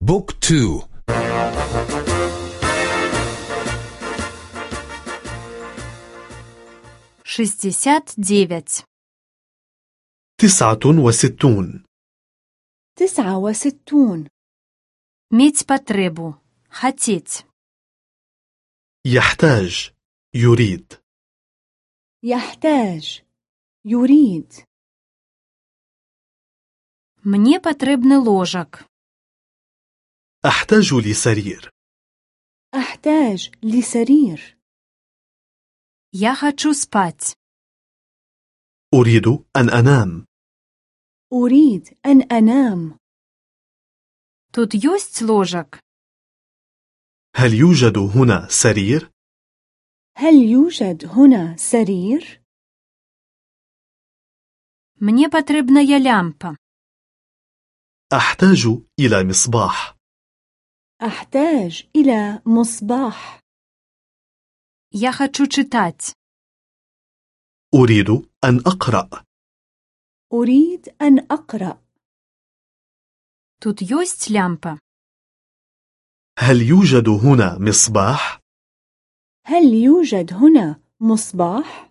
بوك تو шестьдесят девять تسعة وستون تسعة وستون Мець патрэбу. Хацець. يحتاج يريد يحتاج يريد Мне патрэбны ложак. أحتاج لسرير أحتاج لسرير Я хачу спаць. أريد أن أنام أريد أن أنام Тут ёсць ложак. هل يوجد هنا سرير؟ هل يوجد هنا سرير؟ Мне патрэбная лямпа. أحتاج إلى مصباح أحتاج إلى مصباح Я хачу чытаць. أريد أن أقرأ أريد أن أقرأ Тут ёсць лямпа. هل يوجد هنا مصباح؟ هل يوجد هنا مصباح؟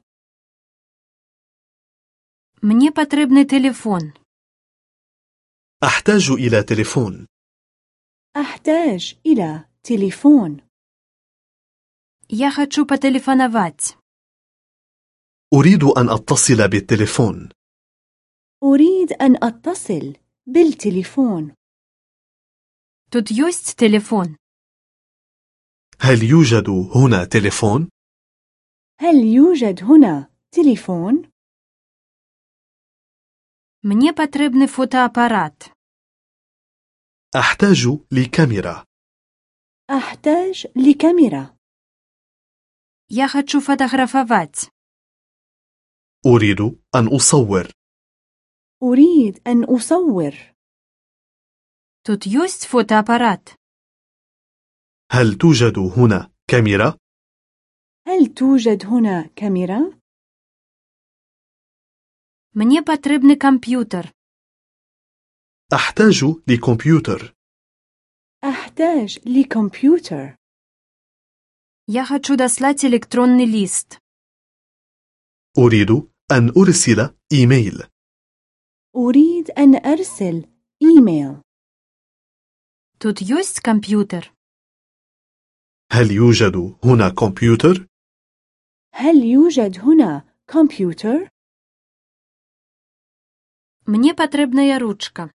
Мне патрэбны тэлефон. أحتاج إلى تليفون أحتاج إلى تليفون Я хачу патэлефанаваць. أريد أن أتصل بالتليفون أريد أن أتصل بالتليفون Тут ёсць тэлефон. هل يوجد هنا تليفون؟ هل يوجد هنا تليفون؟ Мне патрэбны фотоапарат. أحتاج لكاميرا أحتاج لكاميرا Я хачу фатаграфаваць. أريد أن أصور أريد أن أصور Тут ёсць фотоапарат. هل توجد هنا كاميرا؟ هل توجد هنا كاميرا؟ Мне патрэбны камп'ютар. أحتاج لكمبيوتر أحتاج لكمبيوتر Я хачу даслаць электронны ліст. أريد أن أرسل إيميل أريد أن أرسل إيميل Тут ёсць камп'ютар. هل يوجد هنا كمبيوتر؟ هل يوجد هنا كمبيوتر؟ Мне патрэбная ручка.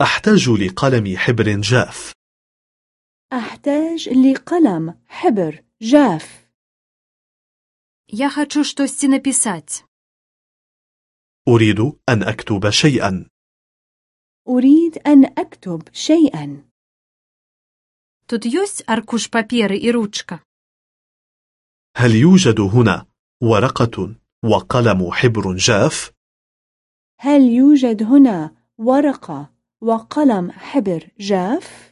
أحتاج لقلم حبر جاف أحتاج لقلم حبر جاف Я хачу штосьці напісаць. أريد أن أكتب شيئا أريد أن أكتب شيئا Тут ёсць аркуш паперы і ручка. هل يوجد هنا ورقة وقلم حبر جاف؟ هل يوجد هنا ورقة وقلم حبر جاف؟